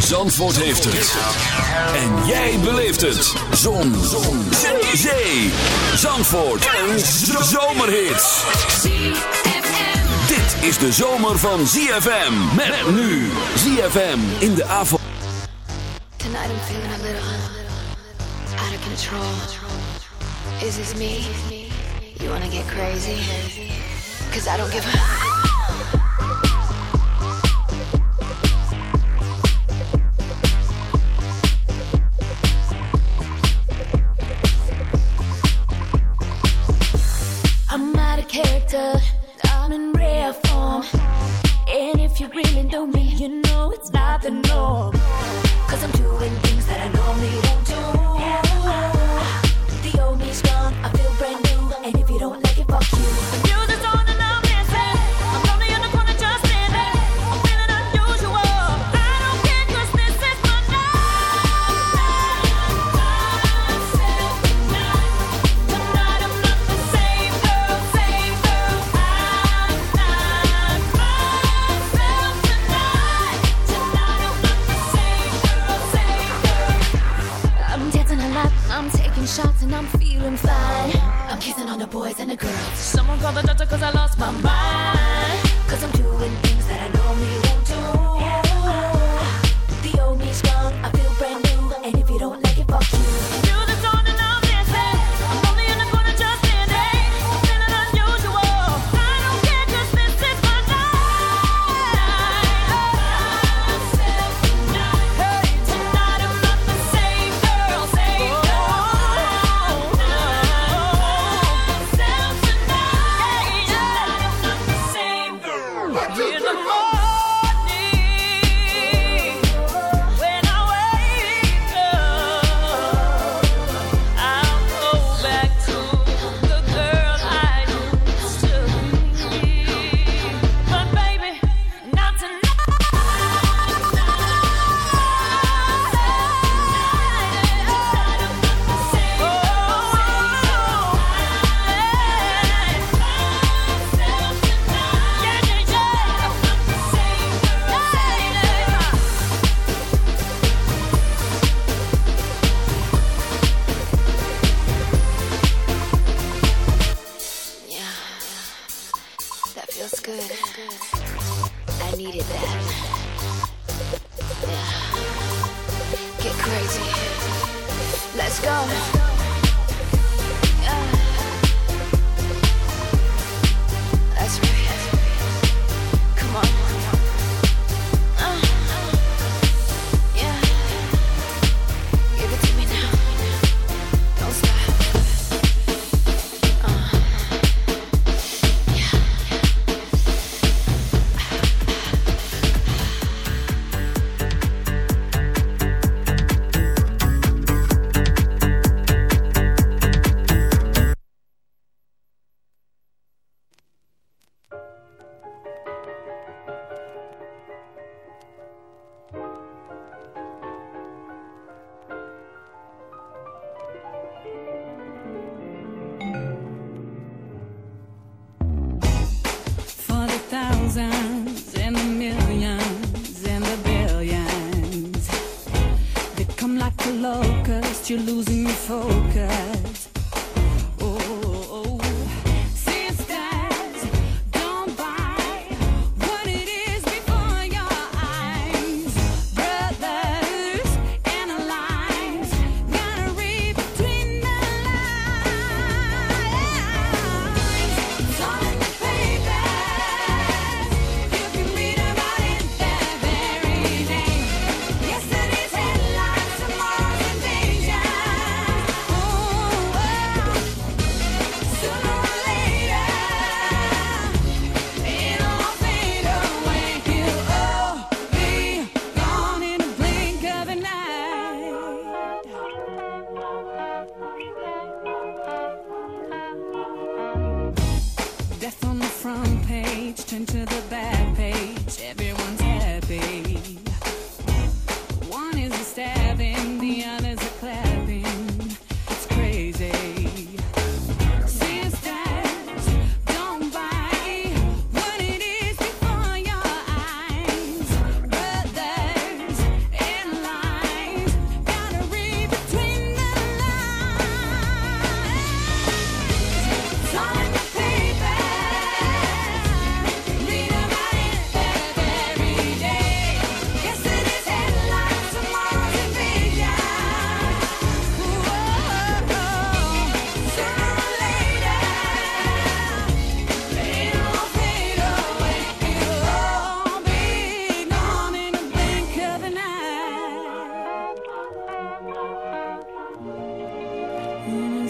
Zandvoort heeft het. En jij beleeft het. Zon. Zon. Zee. Zandvoort. Een zomerhit. Dit is de zomer van ZFM. Met nu. ZFM in de avond. Tonight I'm feeling a little out of control. Is this me? You wanna get crazy? Cause I don't give a...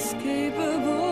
inescapable.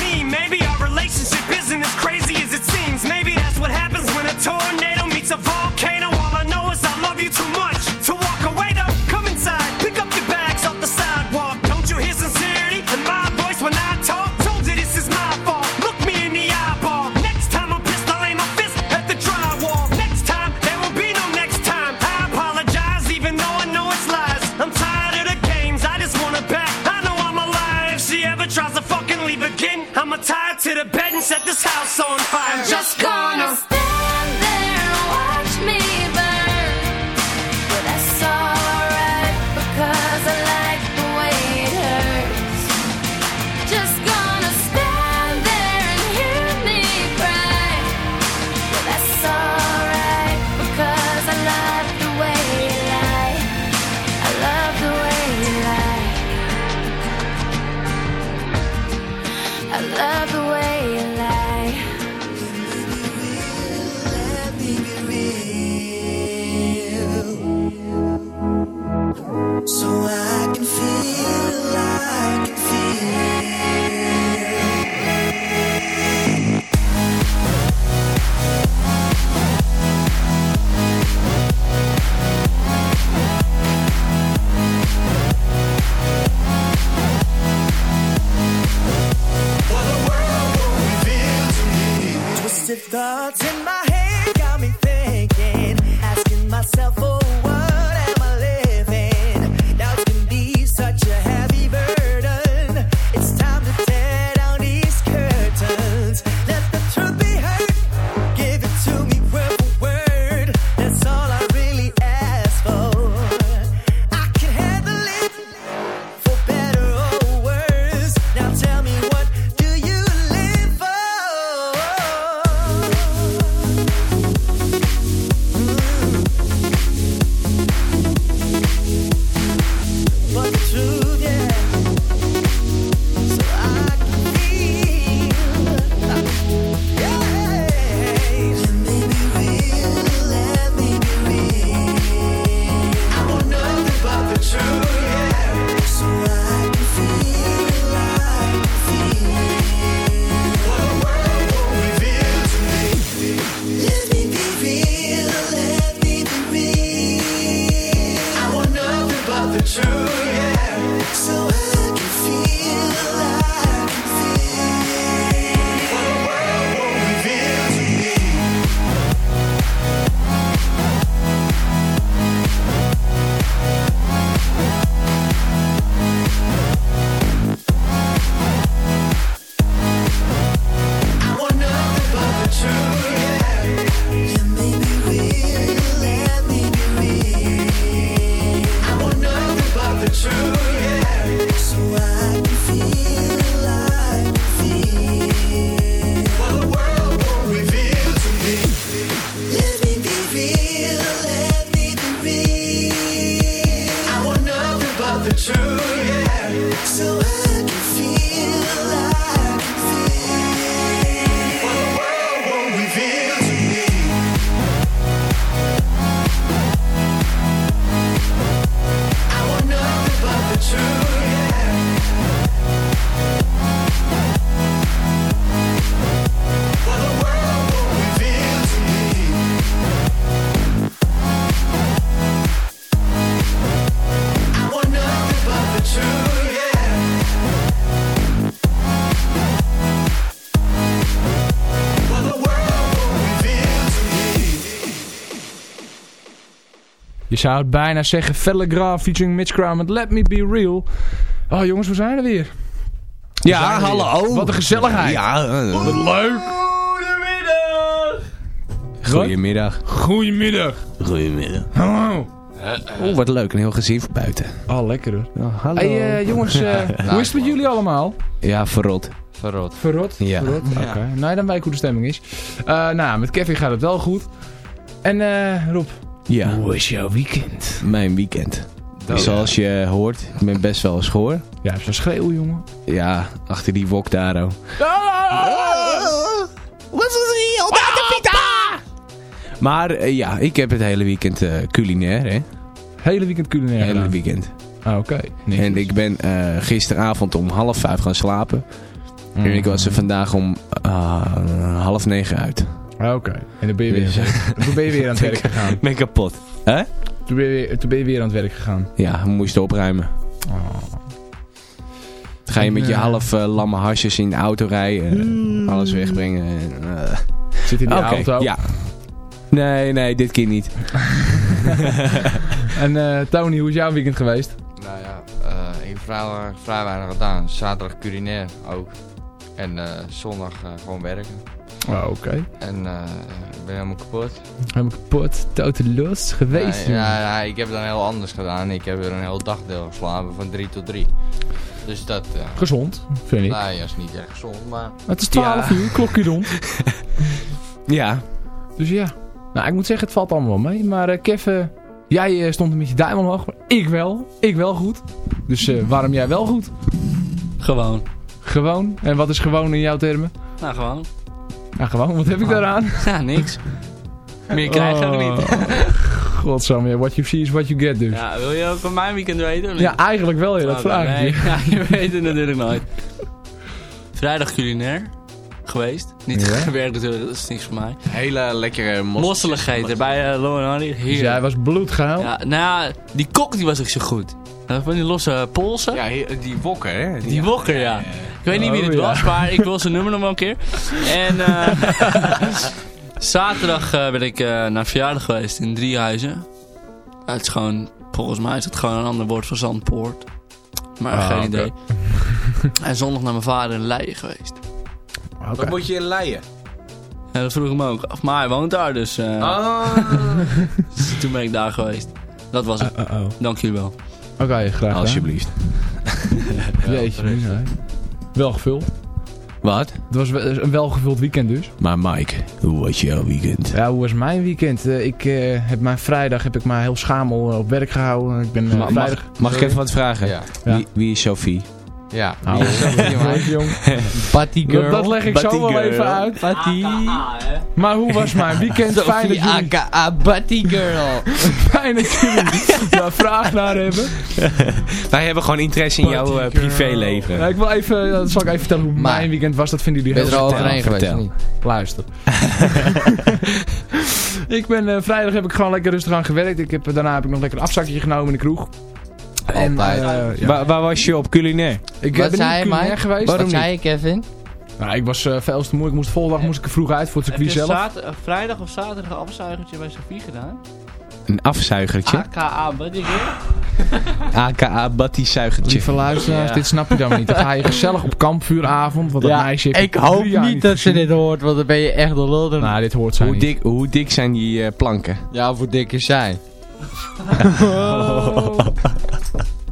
Me. Maybe zou het bijna zeggen, Felle Graaf featuring Mitch Crown met Let Me Be Real. Oh jongens, we zijn er weer. Ja, er hallo. weer. Wat een gezelligheid. Ja, eh, Wat leuk. goedemiddag. Goedemiddag. Goedemiddag. Hallo. Oh, wat leuk. Een heel gezin voor buiten. Oh, lekker hoor. Oh, hallo. Hey eh, jongens, eh, hoe is het met jullie allemaal? Ja, verrot. Verrot. Verrot? Ja. Verrot? Oké. Nou, dan weet ik hoe de stemming is. Eh, nou, met Kevin gaat het wel goed. En eh Rob, Ja, hoe is jouw weekend? mijn weekend. Zoals je hoort, ik ben best wel schoor. Ja, zo'n schreeuw, jongen. Ja, achter die wok daar ook. Maar eh, ja, ik heb het hele weekend eh, culinair, hè. Hele weekend culinair hele gedaan. weekend. Ah, oké. En ik ben eh, gisteravond om half vijf gaan slapen. En ik was er vandaag om eh, half negen uit. Ah, oké. En dan ben je, weer, Dus, toen ben je weer aan het werk gegaan. ben kapot. Hè? Toen ben je weer, toen ben je weer aan het werk gegaan. Ja, we moesten opruimen. Oh. Dan ga je met je Nee. half eh, lamme hasjes in de auto rijden. alles wegbrengen. En, eh, Zit in die Oké, auto. ja. Nee, nee, dit keer niet. En eh, Tony, hoe is jouw weekend geweest? Nou ja, eh, ik heb vrij, vrij weinig gedaan. Zaterdag culinair ook. En eh, zondag eh, gewoon werken. Oh, oké. En eh, ik ben helemaal kapot. Helemaal kapot, totaal los geweest. Ja, ja, ja, ik heb dan heel anders gedaan. Ik heb er een heel dagdeel geslapen van 3 tot 3. Dus dat, eh Gezond, vind ik. nou ja, is niet erg gezond, maar... het is 12 Ja. uur, klokje rond. Ja, Dus ja. Nou, ik moet zeggen, het valt allemaal wel mee. Maar eh Kev, eh, jij stond een beetje duim omhoog. Maar ik wel. Ik wel goed. Dus eh, waarom jij wel goed? Gewoon. Gewoon. En wat is gewoon in jouw termen? Nou, gewoon. Nou, gewoon. Wat heb ik daaraan? Ja, niks. Meer krijg je ook niet. Godsamme, ja, what you see is what you get dus. Ja, Ja, wil je ook van mijn weekend weten? niet? eigenlijk wel. Ja, dat Oké, vraag ik nee, je. ja, je weet het natuurlijk nooit. Vrijdag culinair geweest. Niet Ja? gewerkt natuurlijk, dat is niks voor mij. hele lekkere Mosselen gegeten bij uh, Lo en Hardy. Dus jij was bloedgehaald. Ja, nou ja, die kok die was ook zo goed. Van die losse polsen. Ja, die wokken, hè? Die wokker, ja. Ik weet niet wie Oh, dit ja. was, maar ik wil zijn nummer nog wel een keer. En eh, zaterdag eh, ben ik eh, naar verjaardag geweest in Driehuizen. het is gewoon, volgens mij is het gewoon een ander woord voor Zandpoort. Maar Ah, geen idee. en zondag naar mijn vader in Leiden geweest. Oké. Wat moet je in Leien? Ja, dat vroeg ik me ook af. Maar hij woont daar, dus eh, Ah. toen ben ik daar geweest. Dat was het. Uh -oh. Dank jullie wel. Oké, graag gedaan. Alsjeblieft. Jeetje, nee. Wel gevuld. Wat? Het was wel- een welgevuld weekend dus. Maar Mike, hoe was jouw weekend? Ja, hoe was mijn weekend? Eh, ik eh, heb mijn vrijdag heb ik maar heel schamel eh, op werk gehouden. Ik ben Ma- mag, vrijdag... mag ik even wat vragen? Ja. Wie, wie is Sophie? Ja. Oh, jong. Patty Dat, dat leg ik zo wel even uit. Patty. Maar hoe was mijn weekend? Fijn dat jullie, aka Patty Girl. fijn dat jullie daar vraag naar hebben. Wij hebben gewoon interesse in jouw eh, privéleven. Ja, ik wil even, dat zal ik even vertellen hoe Maar- mijn weekend was. Dat vinden jullie Ben heel je er al vertel. vertel. of niet? Luister. ik ben eh, vrijdag heb ik gewoon lekker rustig aan gewerkt. Ik heb, daarna heb ik nog lekker een afzakje genomen in de kroeg. En, Altijd. eh, ja. Waar, waar was je op culinair? Ik Wat ben zei niet je, culinair Mike? geweest. Wat Waarom zei je, Kevin? Nou, ik was eh veel te moe. Ik moest de volgende dag moest ik er vroeg uit voor het circuit zelf. vrijdag of zaterdag een afzuigertje bij Sofie gedaan? Een afzuigertje. AKA, wat is AKA Batty zuigertje. Lieve luisteraars, Ja. dit snap je dan niet. Dan ga je gezellig op kampvuuravond, want dat meisje heeft ik hoop niet dat ze dit hoort, want dan ben je echt de lul. Nou, dit hoort zij Hoe niet. dik, hoe dik zijn die eh, planken? Ja, voor dikke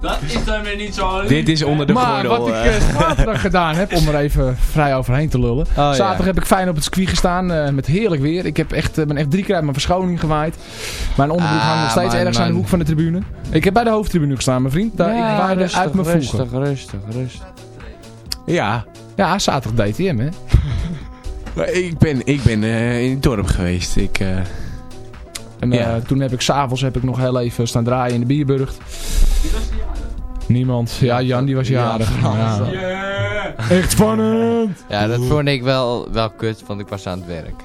Dat is dan weer niet zo Dit is onder de maar gordel. wat ik eh. zaterdag gedaan heb, om er even vrij overheen te lullen. ja. zaterdag heb ik fijn op het circuit gestaan, eh, met heerlijk weer. Ik heb echt, eh, ben echt drie keer uit mijn verschoning gewaaid. Mijn onderbroek Ah, hangt nog steeds man, ergens aan de hoek van de tribune. Ik heb bij de hoofdtribune gestaan, mijn vriend. Daar, ik waarde uit mijn voegen. rustig, rustig, rustig. Ja, Ja, zaterdag DTM, hè. maar ik ben, ik ben eh, in het dorp geweest. Ik, eh, En eh, Ja. toen heb ik s'avonds heb ik nog heel even staan draaien in de Bierburgt. Niemand. Ja, Jan die was jarig. Ja. Echt spannend. Ja, dat vond ik wel, wel kut, want ik was aan het werk.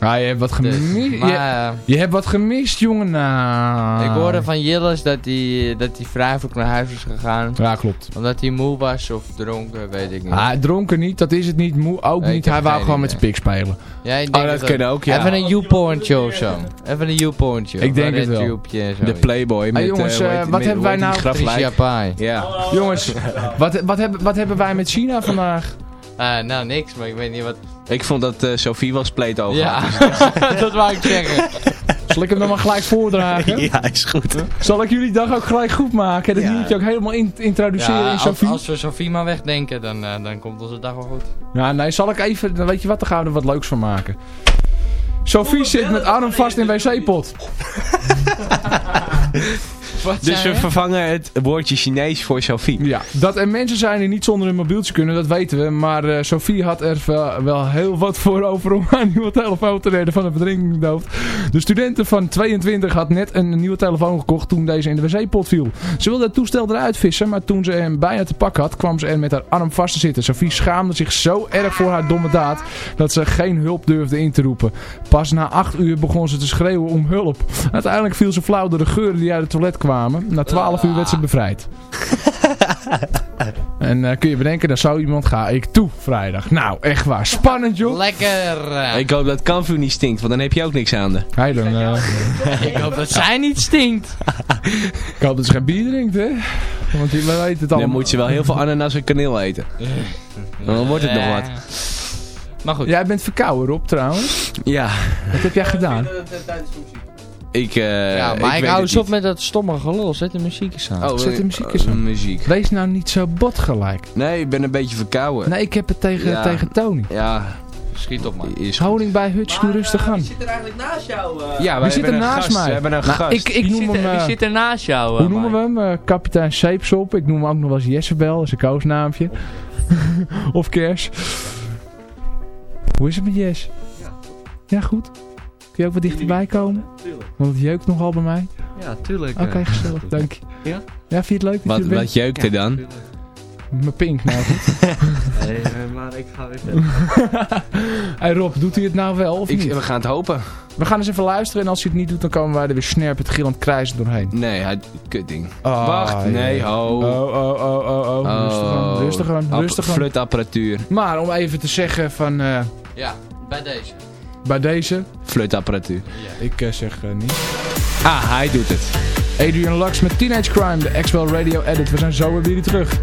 Ah, je hebt wat gemist. Dus, maar je, eh, je hebt wat gemist, jongen. Nou. ik hoorde van Jillis dat hij dat vroeg naar huis is gegaan. Ja, klopt. Omdat hij moe was of dronken, weet ik niet. Ah, dronken niet, dat is het niet. Moe ook Nee, niet. Hij wou gewoon met zijn pik spelen. ja, ik Oh, denk dat kan ook, ja. Even een YouPorntje of zo. Even een YouPorntje. Ik denk het wel. De Playboy met... jongens, eh, eh, die- wat hebben wij die nou- Pai. Ja. Jongens, wat, wat, hebben, wat hebben wij met China vandaag? Eh, nou, niks, maar ik weet niet wat... Ik vond dat eh, Sophie wel spleet over Ja, dat wou ik zeggen. Zal ik hem dan maar gelijk voordragen? Ja, is goed. Zal ik jullie dag ook gelijk goed maken? Dat Ja. moet je ook helemaal in- introduceren Ja, in als, Sophie. als we Sofie maar wegdenken, dan, eh, dan komt onze dag wel goed. Ja, nee, zal ik even... Dan weet je wat, dan gaan we er wat leuks van maken. Sophie zit met arm vast in wc-pot. Wat Dus we vervangen het woordje Chinees voor Sophie. Ja, dat er mensen zijn die niet zonder hun mobieltje kunnen, dat weten we. Maar eh, Sophie had er wel, wel heel wat voor over om haar nieuwe telefoon te redden van een verdrinkingsdood. De studenten van 22 had net een nieuwe telefoon gekocht toen deze in de wc-pot viel. Ze wilde het toestel eruit vissen, maar toen ze hem bijna te pakken had, kwam ze er met haar arm vast te zitten. Sophie schaamde zich zo erg voor haar domme daad, dat ze geen hulp durfde in te roepen. Pas na 8 uur begon ze te schreeuwen om hulp. Uiteindelijk viel ze flauw door de geuren die uit het toilet kwamen. Na 12 uur werd ze bevrijd. En eh, kun je bedenken, daar zou iemand ga ik toe vrijdag. Nou, echt waar. Spannend, joh. Lekker! eh. Ik hoop dat Canvu niet stinkt, want dan heb je ook niks aan de. Hey, dan, eh, Ik hoop dat zij niet stinkt. ik hoop dat ze geen bier drinkt, hè. Want je weet het Dan allemaal. moet je wel heel veel ananas en kaneel eten. Dan wordt het nog wat. Maar goed. Jij bent verkouden, Rob, trouwens. Ja. Wat heb jij gedaan? Ik, eh ja, maar ik, hou eens op met dat stomme gelul. Zet de muziek eens aan. Oh, Zet de eh, muziek eens eh, aan. muziek. Wees nou niet zo bot gelijk. Nee, ik ben een beetje verkouden. Nee, ik heb het tegen, Ja. tegen Tony. Ja, Schiet op, man. is Houding bij Hutch, doe rustig aan. zit er eigenlijk naast jou? eh? Ja, Wie zit er naast mij? We hebben een Nou, gast. ik, ik Wie, noem zit hem... er, wie eh, zit er naast jou? Hoe eh, noemen we hem? Eh, kapitein Zeepsop. Ik noem hem ook nog wel eens Jessebel. Dat is een koosnaampje. of Kers. Hoe is het met Jess? Ja, goed. Kun je ook wat dichterbij komen? Want het jeukt nogal bij mij. Ja, tuurlijk. Oké, eh. gezellig. Dank je. Ja? Ja, vind je het leuk dat Wat, je wat jeukt er dan? Mijn pink, nou goed. Nee, eh, maar ik ga weer verder. hey Rob, doet hij het nou wel of Ik, niet? we gaan het hopen. We gaan eens even luisteren en als hij het niet doet, dan komen wij er weer snerpend gillend krijzen doorheen. Nee, hij... Kutding. Ah, Wacht, ja. nee, ho. Oh, oh, oh, oh, oh. Rustig aan, rustig aan, rustig aan. Flutapparatuur. Maar om even te zeggen van, eh, Ja, bij deze. Bij deze, Flutapparatuur. ik eh, zeg eh, niet. Ah, hij doet het. Adrian Lux met Teenage Crime, de X-Well Radio Edit. We zijn zo weer jullie terug.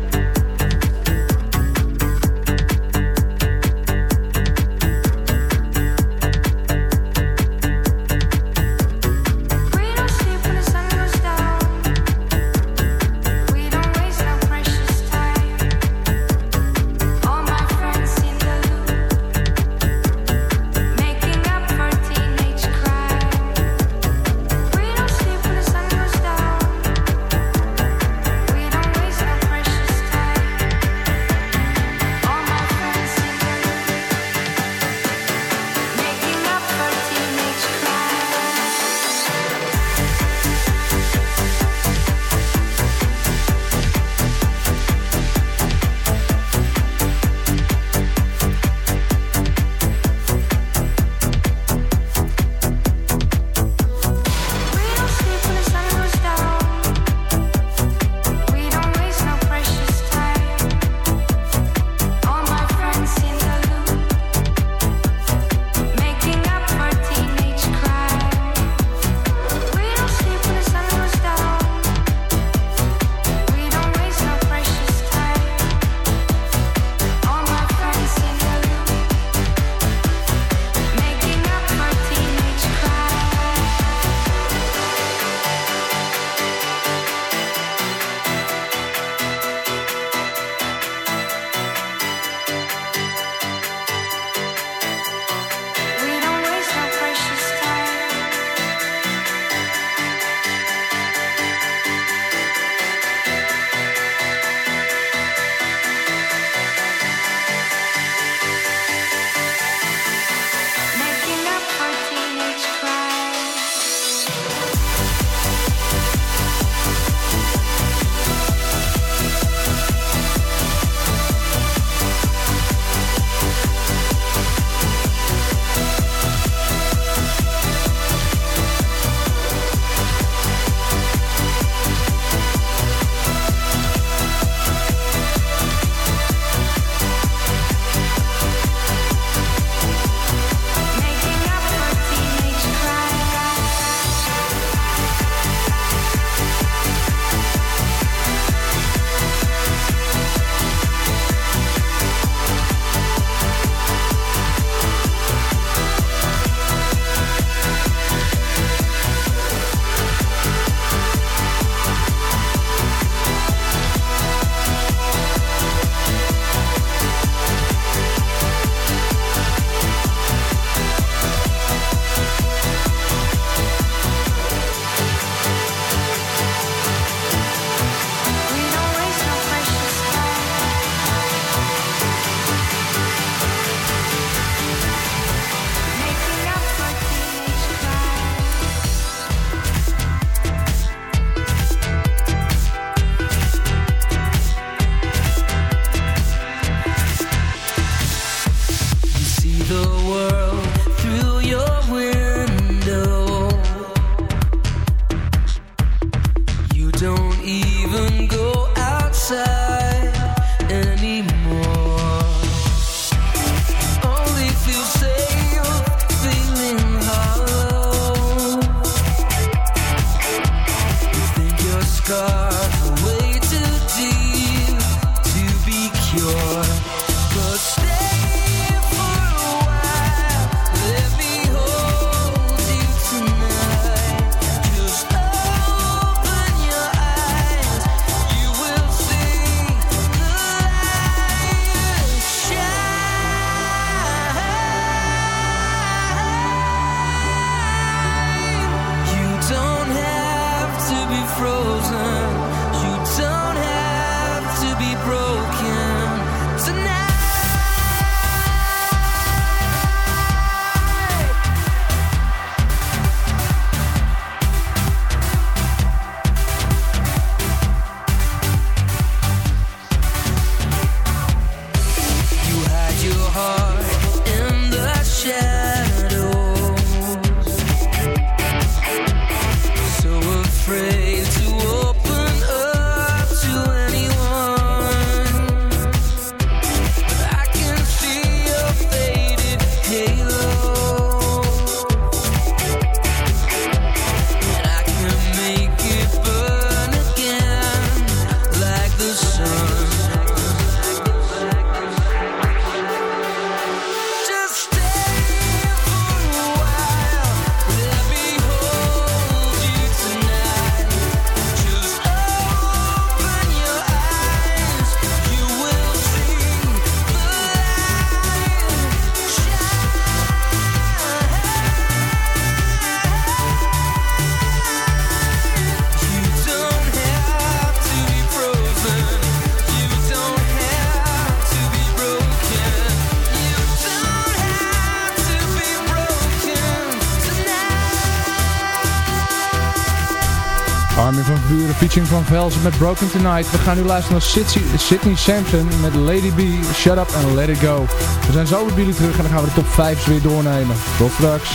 Van Velsen met Broken Tonight. We gaan nu luisteren naar Sydney, Sampson met Lady B, Shut Up and Let It Go. We zijn zo bij jullie terug en dan gaan we de top 5 weer doornemen. Tot straks.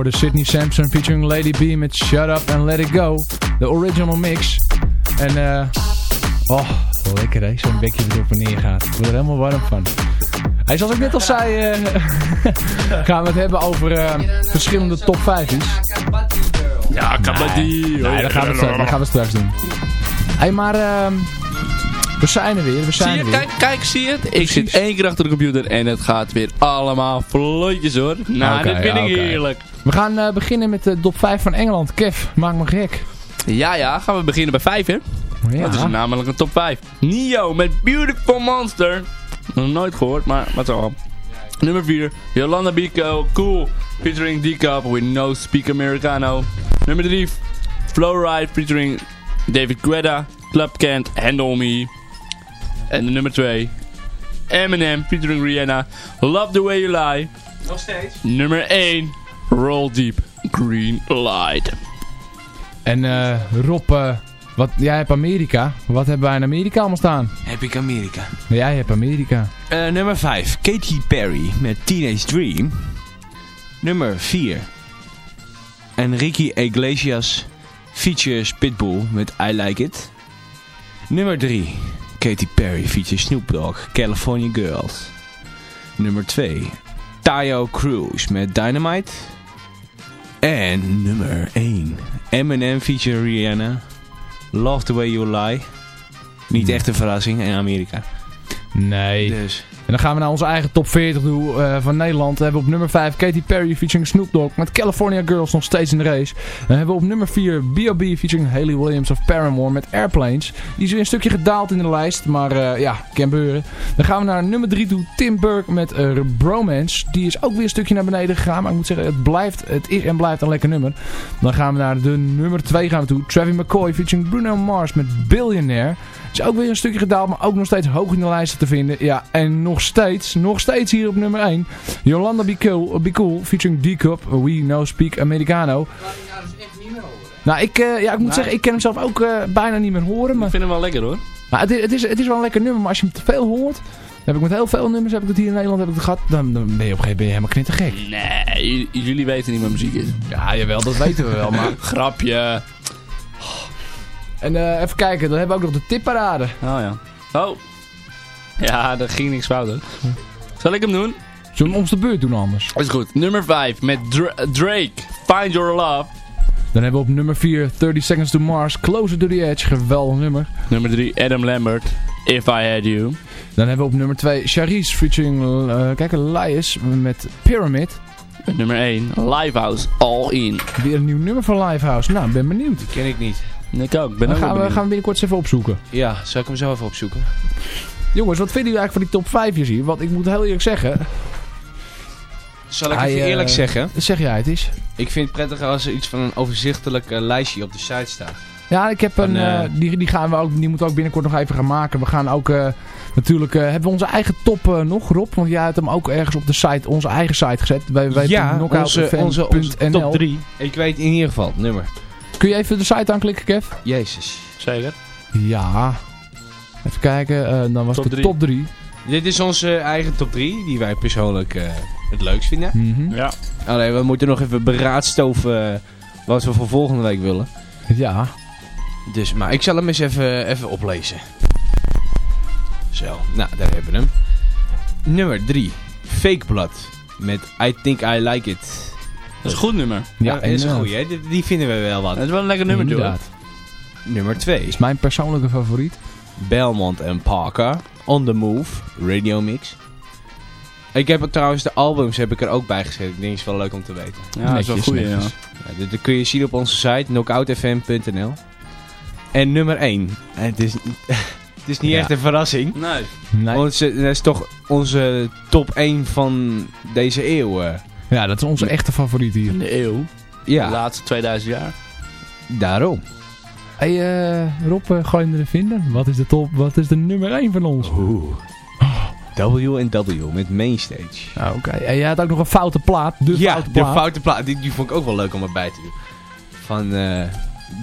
Hoorde Sydney Sampson featuring Lady B met Shut Up and Let It Go. De original mix. En eh... oh, lekker hè, zo'n bekje dat op en neer gaat. Ik word er helemaal warm van. Hey, zoals ik net al zei, eh, gaan we het hebben over eh, verschillende top 5's. Ja, kabaddi. Nee, dat gaan we, straks- dat gaan we straks doen. hey, maar ehm, we zijn er weer, we Zie zijn je, er weer. kijk, kijk, zie je het? Ik zit één keer achter de computer en het gaat weer allemaal vlotjes hoor. Nou, dit vind ik heerlijk. We gaan eh, beginnen met de top 5 van Engeland. Kev, maak me gek. Ja, ja, gaan we beginnen bij 5 hè? Ja. Dat is namelijk een top 5. Nio met Beautiful Monster. Nog nooit gehoord, maar wat zo. Nummer 4, Yolanda Bico, Cool, featuring D-Cup with No Speak Americano. Nummer 3, Flowride featuring David Guetta, Club Kent, Handle Me. En de nummer 2, Eminem featuring Rihanna, Love the Way You Lie. Nog steeds. Nummer 1, Roll Deep, Green Light. En eh, Rob, eh, wat, jij hebt Amerika. Wat hebben wij in Amerika allemaal staan? Heb ik Amerika. Jij hebt Amerika. Eh, nummer 5, Katy Perry met Teenage Dream. Nummer 4, Enrique Iglesias features Pitbull met I Like It. Nummer 3, Katy Perry features Snoop Dogg, California Girls. Nummer 2, Tayo Cruz met Dynamite. En nummer 1, Eminem feature Rihanna, Love the Way You Lie. Niet echt een verrassing in Amerika. Nee. Dus dan gaan we naar onze eigen top 40 toe, eh, van Nederland. Dan hebben we op nummer 5 Katy Perry featuring Snoop Dogg met California Girls nog steeds in de race. Dan hebben we op nummer 4 B.O.B. featuring Hayley Williams of Paramore met Airplanes. Die is weer een stukje gedaald in de lijst, maar eh, ja, kan gebeuren. Dan gaan we naar nummer 3 toe, Tim Burke met eh, Bromance. Die is ook weer een stukje naar beneden gegaan, maar ik moet zeggen, het, blijft, het is en blijft een lekker nummer. Dan gaan we naar de nummer 2 gaan we toe, Travis McCoy featuring Bruno Mars met Billionaire. Is ook weer een stukje gedaald, maar ook nog steeds hoog in de lijsten te vinden. Ja, en nog steeds, nog steeds hier op nummer 1. Yolanda Be Cool, Be cool featuring D-Cup, We No Speak Americano. Nou, ik, eh, ja, ik moet zeggen, ik kan hem zelf ook eh, bijna niet meer horen. Maar, Ik vind hem wel lekker hoor. maar het, is, het, is, het is wel een lekker nummer, maar als je hem te veel hoort... Heb ik met heel veel nummers, heb ik het hier in Nederland heb ik het gehad. Dan, dan ben je op een gegeven moment helemaal knettergek. Nee, jullie weten niet wat muziek is. Ja, jawel, dat weten we wel, maar... Grapje. En eh, even kijken, dan hebben we ook nog de tipparade. Oh ja. Oh. Ja, er ging niks fout hoor. Zal ik hem doen? Zullen we hem ons de beurt doen anders? Is goed. Nummer 5 met Dra- Drake. Find Your Love. Dan hebben we op nummer 4 30 Seconds to Mars, Closer to the Edge, geweldig nummer. Nummer 3 Adam Lambert. If I Had You. Dan hebben we op nummer 2 Charisse featuring, eh kijk, Elias met Pyramid. En nummer 1 Livehouse All In. Weer een nieuw nummer van Livehouse. Nou, ben benieuwd. ken ik niet. Ik ook. Ben Dan ook gaan we, gaan we binnenkort eens even opzoeken. Ja, zal ik hem zo even opzoeken? Jongens, wat vinden jullie eigenlijk van die top 5 hier? Want ik moet heel eerlijk zeggen, Zal ik Hij, even eh, eerlijk zeggen? zeg jij het is. Ik vind het prettiger als er iets van een overzichtelijk eh, lijstje op de site staat. Ja, ik heb een, Van, eh, eh, die, die, gaan we ook, die moeten we ook binnenkort nog even gaan maken. We gaan ook eh, natuurlijk, eh, hebben we onze eigen top eh, nog, Rob? Want jij hebt hem ook ergens op de site, onze eigen site gezet. ja, onze, onze, onze top 3. Ik weet in ieder geval het nummer. Kun je even de site aanklikken, Kev? Jezus. Zeker. Ja. Even kijken, eh, dan was Top het de drie. top 3. Dit is onze eigen top 3, die wij persoonlijk eh, het leukst vinden. Mhm. Ja. Alleen, we moeten nog even beraadstoven eh, wat we voor volgende week willen. Ja. Dus, maar ik zal hem eens even, even oplezen. Zo, nou, daar hebben we hem. Nummer 3. Fake Blood. Met I Think I Like It. Dat is een goed nummer. Ja, dat is een goeie, hè? Die, die vinden we wel wat. Dat is wel een lekker nummer. Inderdaad. Nummer 2. is mijn persoonlijke favoriet. Belmont en Parker. On the Move. Radio Mix. Ik heb er trouwens de albums heb ik er ook bij gezet. Ik denk het is wel leuk om te weten. Ja, dat is wel Netjes, goed ja. netjes. Ja, dit, dit kun je zien op onze site knockoutfm.nl. En nummer 1. Het is, het is niet Ja. echt een verrassing. Nee. Nee. Onze, dat is toch onze top 1 van deze eeuw. eh. Ja, dat is onze echte favoriet hier. In de eeuw. De Ja, laatste 2000 jaar. daarom. Hey eh, Rob, uh, gooi hem erin vinden. Wat is de top, wat is de nummer 1 van ons? Oeh. W&W met Mainstage. Ah, Oké, en jij had ook nog een foute plaat. De ja, foute de plaat. foute plaat. Die, die vond ik ook wel leuk om erbij te doen. Van eh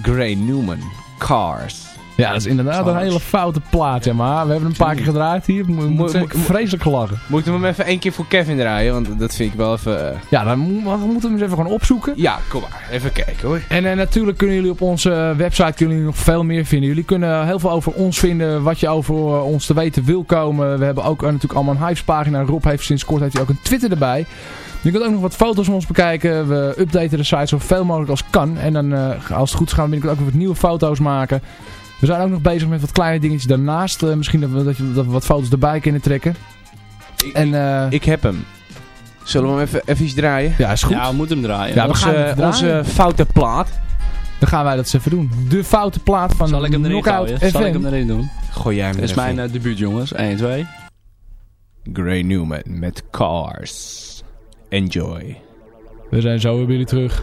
Gray Newman. Cars. Ja, dat is inderdaad een hele foute plaat, zeg maar. We hebben een paar keer gedraaid hier. Mo- Moet, Moet- moet, moet- vreselijk gelachen. Moeten we hem even één keer voor Kevin draaien? Want dat vind ik wel even... eh, Ja, dan mo- we moeten we hem eens even gaan opzoeken. Ja, kom maar. Even kijken hoor. En eh, natuurlijk kunnen jullie op onze website kunnen jullie nog veel meer vinden. Jullie kunnen heel veel over ons vinden, wat je over eh, ons te weten wil komen. We hebben ook eh, natuurlijk allemaal een Hives pagina. Rob heeft sinds kort heeft hij ook een Twitter erbij. Je kunt ook nog wat foto's van ons bekijken. We updaten de site zoveel mogelijk als kan. En dan, eh, als het goed gaat, binnenkort ook weer wat nieuwe foto's maken. We zijn ook nog bezig met wat kleine dingetjes daarnaast. Eh, misschien dat we, dat, je- dat we wat foto's erbij kunnen trekken. En eh, Ik heb hem. Zullen we hem even, even iets draaien? ja, is goed. Ja, we moeten hem draaien. Ja, we gaan onze, het draaien. onze foute plaat. Dan gaan wij dat eens even doen. De foute plaat van Zal ik hem erin Knockout gooien? Zal ik hem erin doen? Gooi jij hem Dit is even mijn eh, debuut, jongens. 1, 2. in. Gray Newman met Cars. Enjoy. We zijn zo weer bij jullie terug.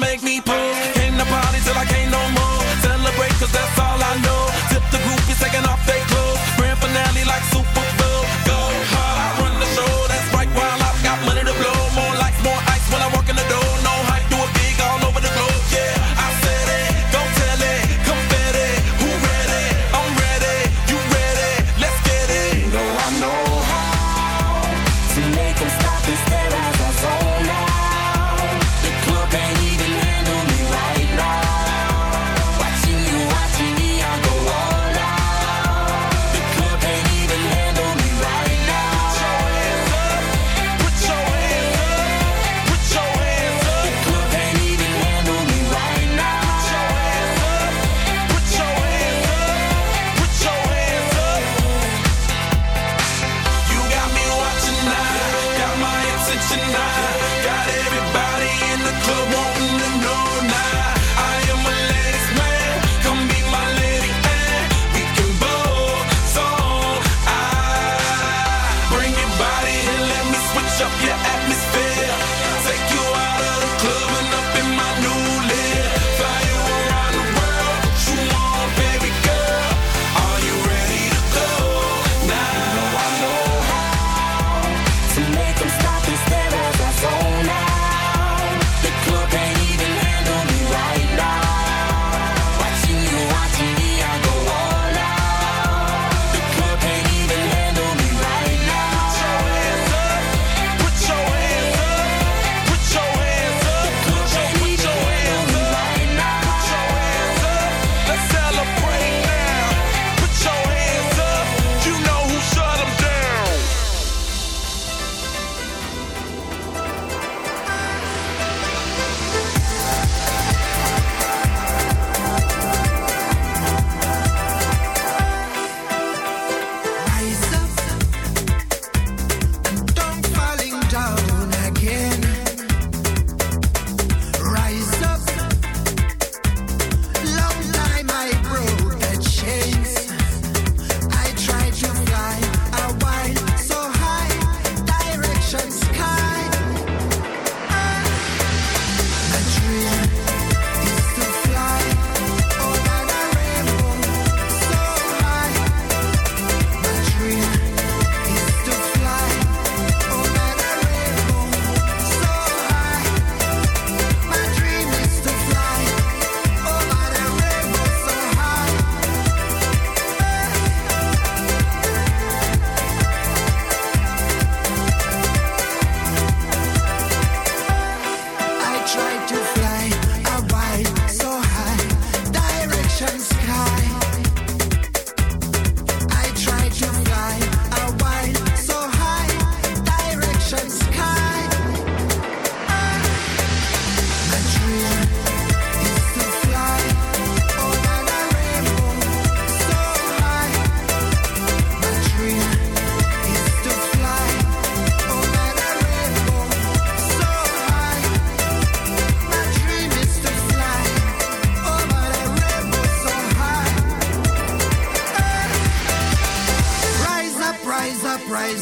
make me poop.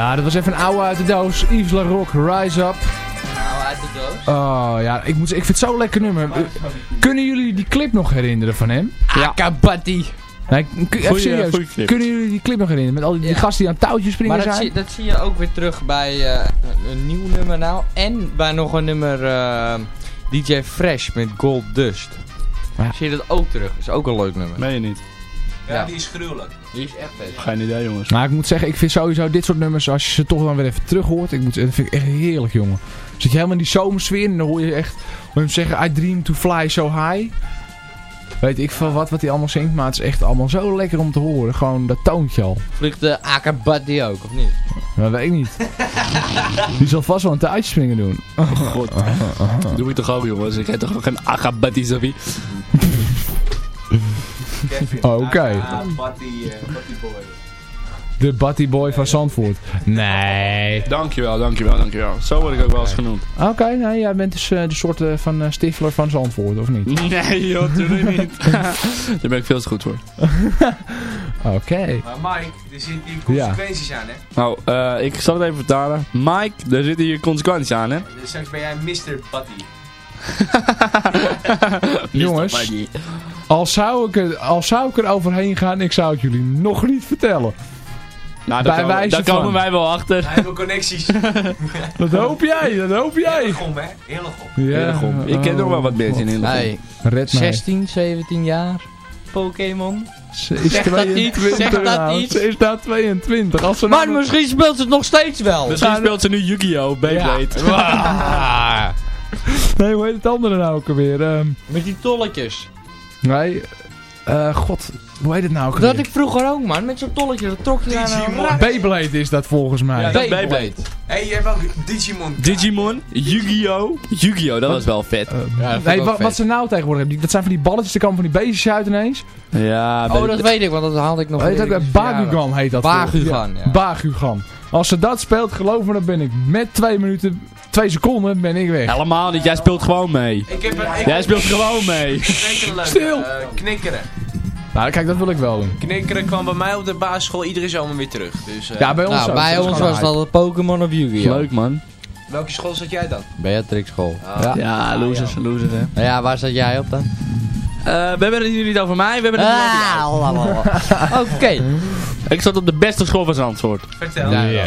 Ja, dat was even een oude uit de doos. Yves La Rock, Rise Up. Nou, uit de doos. Oh ja, ik, moet, ik vind het zo'n lekker nummer. Uh, Kunnen jullie die clip nog herinneren van hem? Ja. Akabati. Nee, Goeie- serieus. goeie clip. Kunnen jullie die clip nog herinneren? Met al die, gasten die aan touwtjes springen Maar dat zijn? zie, dat zie je ook weer terug bij eh, een nieuw nummer nou. En bij nog een nummer eh, DJ Fresh met Gold Dust. Ja. Zie je dat ook terug. Is ook een leuk nummer. Meen je niet? Ja. die is gruwelijk. Die is echt vet. Geen idee, jongens. Maar ik moet zeggen, ik vind sowieso dit soort nummers, als je ze toch dan weer even terug hoort, ik moet, dat vind ik echt heerlijk, jongen. Zit je helemaal in die zomersfeer en dan hoor je echt, hoor je hem zeggen, I dream to fly so high. Weet ik veel wat, wat hij allemaal zingt, maar het is echt allemaal zo lekker om te horen. Gewoon dat toontje al. Vliegt de Akabati ook, of niet? Dat weet ik niet. Die zal vast wel een touwtje springen doen. God. Doe ik toch ook, jongens. Ik heb toch ook geen agabati Zabi. Oké. Ja, Batty, eh, Batty Boy. De Batty Boy van Zandvoort. Nee. Dankjewel, dankjewel, dankjewel. Zo word ik ook wel eens genoemd. Oké, nou jij bent dus eh, de soort eh, van eh, Stifler van Zandvoort, of niet? Nee joh, natuurlijk niet. Daar ben ik veel te goed voor. Oké. Maar Mike, er zitten hier consequenties aan, hè? Nou, eh, ik zal het even vertalen. Mike, daar zitten hier consequenties aan, hè? Dus straks ben jij Mr. Batty. Jongens, al zou, ik er, al zou ik er overheen gaan, ik zou het jullie nog niet vertellen. Nou, Bij daar komen, daar komen wij wel achter. Hij heeft connecties. Dat hoop jij, dat hoop jij. Hillegom, hè? Hillegom. Ja, Hillegom. Ik ken nog wel wat mensen in Hillegom. Nee. Red mij. 16, 17 jaar. Pokémon. Ze is Zeg dat iets? 22 Zeg dat iets? Ze is daar 22. Als ze Maar nou- misschien speelt ze het nog steeds wel. Misschien speelt ze nu Yu-Gi-Oh! Beyblade. Ah. Nee, hoe heet het andere nou ook alweer? Ehm, Met die tolletjes. Nee, eh, god, hoe heet het nou ook Dat had alweer? ik vroeger ook, man. Met zo'n tolletje. Dat trok je aan. Beyblade is dat volgens mij. Ja, dat is Beyblade. Hé, hey, je hebt ook Digimon. Digimon, Yu-Gi-Oh! Yu-Gi-Oh! Dat was wel vet. Eh, Ja, dat wat, vet. wat ze nou tegenwoordig hebben, die- dat zijn van die balletjes, er komen van die beestjes uit ineens. Ja, Oh, dat weet ik, want dat haalde ik nog Heet dat, heet dat. Bakugan, ja. Als ze dat speelt, geloof me, dan ben ik met twee minuten, twee seconden, ben ik weg. Helemaal niet, jij speelt gewoon mee. Ik heb een... Ik Jij speelt gewoon mee. Leuke, Stil. eh, knikkeren. Nou, kijk, dat wil ik wel doen. Knikkeren kwam bij mij op de basisschool iedere zomer weer terug. Dus, eh, Ja, bij ons Nou, ook. bij ons was dat Pokémon of Yu-Gi-Oh! Leuk man. Welke school zat jij dan? Beatrix school. Ja. Ja, losers, losers hè. Nou ja, waar zat jij op dan? Eh, we hebben het hier niet over mij, we hebben het hier over jou. Ah, Oké. Ik zat op de beste school van Zandvoort. Vertel. Ja, Ja.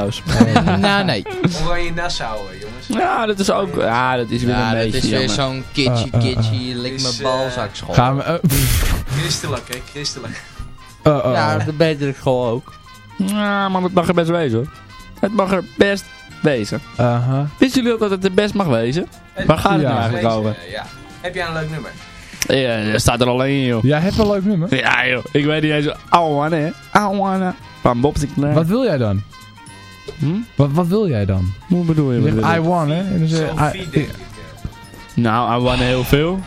Roos. De. Nou, nee. Oranje Nassau, eh, jongens. Ja, dat is ook... Ja, dat is weer Ja, een dat beetje is weer zo'n kitschy, Eh, eh, eh. kitschy, lik Is, mijn eh, balzak school. Gaan we... eh, Christelijk, hè? Christelijk. eh, eh, Ja, de Beatrix school ook. Ja, maar het mag er best wezen hoor. Het mag er best wezen. aha. Wisten jullie ook dat het er best mag wezen? Waar gaat het Ja. nou eigenlijk over? eh, ja. Heb jij een leuk nummer? Ja, dat staat er alleen in joh. Jij hebt een leuk nummer. Ja joh, ik weet niet eens... I wanna, hè. I wanna. Van Bob Sinclair. Wat wil jij dan? Hm? Wat, wat wil jij dan? Hoe bedoel je? Je wat zegt wil I want, hè? En dan zeg je, Sophie, I- denk ik. eh. Nou, I wanna heel veel.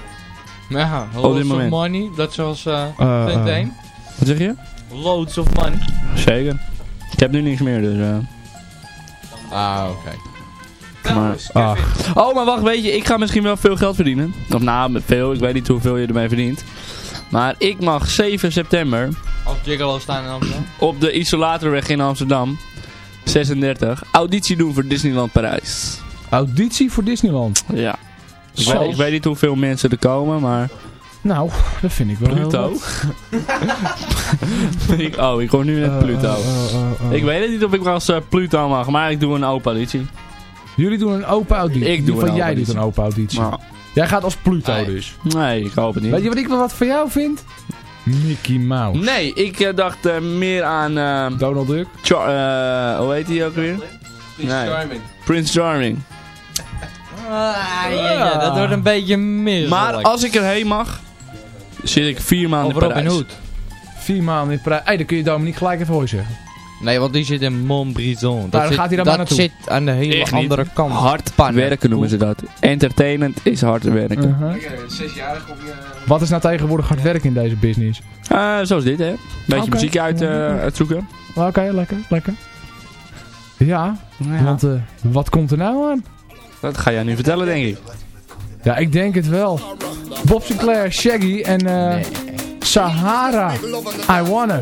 Ja, loads of moment. money. Dat zoals uh, punt. 1. Wat zeg je? Loads of money. Zeker. Ik heb nu niks meer, dus... eh. Ah, oké. Kevin. Oh, maar wacht, weet je, ik ga misschien wel veel geld verdienen. Of nou, met veel, ik weet niet hoeveel je ermee verdient. Maar ik mag 7 september Als Gigolo staan in Amsterdam. op de Isolatorweg in Amsterdam, 36, auditie doen voor Disneyland Parijs. Auditie voor Disneyland. Ja. Ik weet, ik weet niet hoeveel mensen er komen, maar... Nou, dat vind ik wel heel Pluto? Ik- oh, ik hoor nu net Eh, Pluto. eh, eh. Ik weet het niet of ik als eh, Pluto mag, maar ik doe een open auditie. Jullie doen een open auditie. Ik doe Van een jij open doet een open auditie. Maar, Jij gaat als Pluto Nee. dus. nee, ik hoop het niet. Weet je wat ik wel wat van jou vind? Mickey Mouse. Nee, ik eh, dacht eh, meer aan... eh, Donald Duck. Char- eh, hoe heet hij ook weer? Prince Nee. Charming. Prince Charming. Ah, ja, ja, dat wordt een beetje mis. Maar als ik erheen mag, zit ik vier maanden in Robin Parijs. Hood. Vier maanden in Parijs. Hey, dan kun je Dominique gelijk even hoor zeggen. Nee, want die zit in Montbrison. Dat, dan zit, gaat hij dan dat maar naartoe. zit aan de hele Echt niet. andere kant. Hard Pannen. werken noemen ze dat. Entertainment is hard werken. Zesjarig op je... Wat is nou tegenwoordig hard werken in deze business? Eh, zoals dit hè. Beetje muziek uit, eh, uitzoeken. Oké, lekker, lekker. Ja, want eh, wat komt er nou aan? Dat ga jij nu vertellen denk ik. Ja, ik denk het wel. Bob Sinclair, Shaggy en eh, Sahara. I Wanna.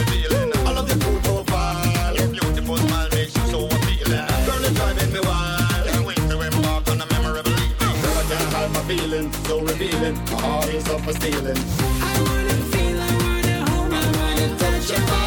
can't hide my feelings. So revealing. My heart is up for stealing. Beautiful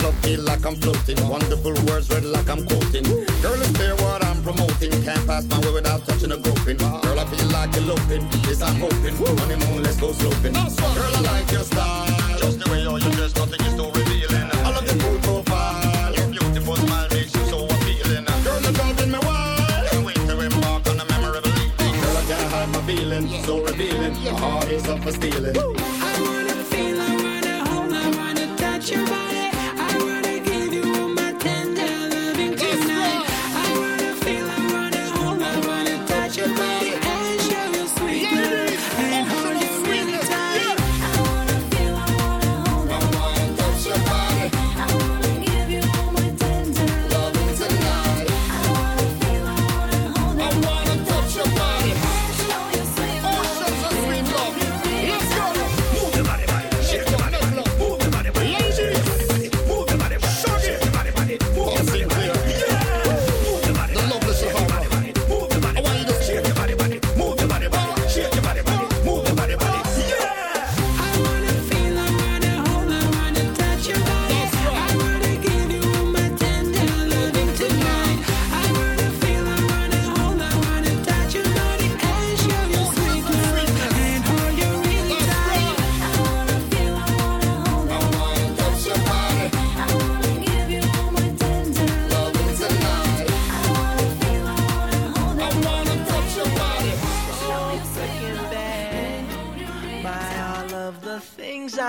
Of feel like I'm floating. Wonderful words read like I'm quoting. Girl, it's clear what I'm promoting. Can't pass my way without touching a groping. Girl, I feel like eloping. This I'm hoping. Honeymoon, let's go sloping. Girl, I like your style. Just the way you dress, nothing is too revealing. I love your cool profile. Your beautiful smile makes you so appealing. Girl, you're driving me wild. Can't wait to embark on a memorable evening. Girl, I can't hide my feelings. So revealing. My heart is up for stealing.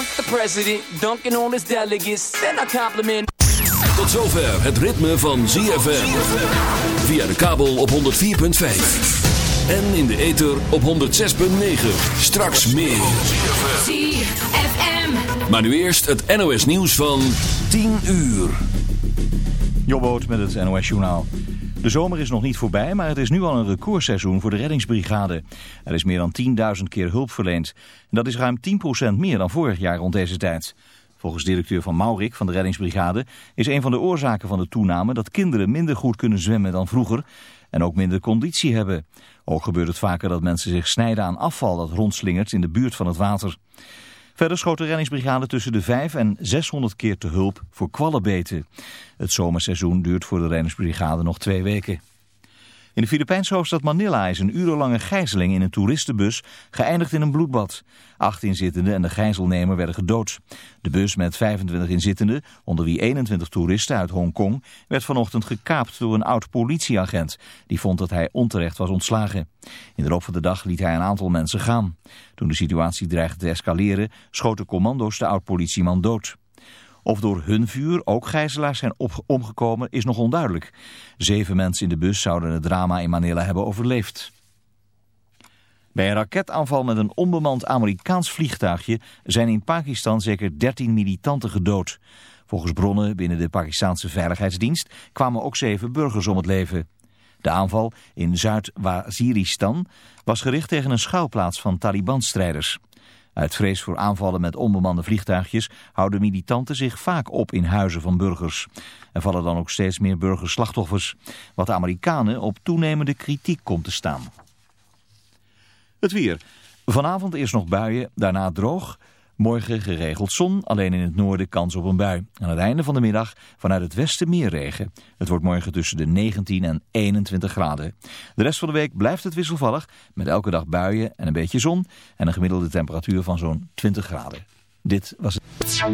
with the president, dunking on his delegates, then I compliment. Tot zover het ritme van ZFM. Via de kabel op 104.5. En in de ether op 106.9. Straks meer. ZFM. Maar nu eerst het NOS nieuws van 10 uur. Jobboot met het NOS journaal. De zomer is nog niet voorbij, maar het is nu al een recordseizoen voor de reddingsbrigade. Er is meer dan 10.000 keer hulp verleend. En dat is ruim 10% meer dan vorig jaar rond deze tijd. Volgens directeur van Maurik van de reddingsbrigade is een van de oorzaken van de toename dat kinderen minder goed kunnen zwemmen dan vroeger en ook minder conditie hebben. Ook gebeurt het vaker dat mensen zich snijden aan afval dat rondslingert in de buurt van het water. Verder schoot de reddingsbrigade tussen de 5 en 600 keer te hulp voor kwallenbeten. Het zomerseizoen duurt voor de reddingsbrigade nog twee weken. In de Filipijnse hoofdstad Manila is een urenlange gijzeling in een toeristenbus geëindigd in een bloedbad. Acht inzittenden en de gijzelnemer werden gedood. De bus met 25 inzittenden, onder wie 21 toeristen uit Hongkong, werd vanochtend gekaapt door een oud politieagent. Die vond dat hij onterecht was ontslagen. In de loop van de dag liet hij een aantal mensen gaan. Toen de situatie dreigde te escaleren, schoten commando's de oud-politieman dood. Of door hun vuur ook gijzelaars zijn omgekomen is nog onduidelijk. Zeven mensen in de bus zouden het drama in Manila hebben overleefd. Bij een raketaanval met een onbemand Amerikaans vliegtuigje zijn in Pakistan zeker 13 militanten gedood. Volgens bronnen binnen de Pakistanse Veiligheidsdienst kwamen ook zeven burgers om het leven. De aanval in Zuid-Waziristan was gericht tegen een schuilplaats van Taliban-strijders. Uit vrees voor aanvallen met onbemande vliegtuigjes houden militanten zich vaak op in huizen van burgers. Er vallen dan ook steeds meer burgerslachtoffers, wat de Amerikanen op toenemende kritiek komt te staan. Het weer. Vanavond eerst nog buien, daarna droog. Morgen geregeld zon, alleen in het noorden kans op een bui. Aan het einde van de middag vanuit het westen meer regen. Het wordt morgen tussen de 19 en 21 graden. De rest van de week blijft het wisselvallig, met elke dag buien en een beetje zon. En een gemiddelde temperatuur van zo'n 20 graden. Dit was het.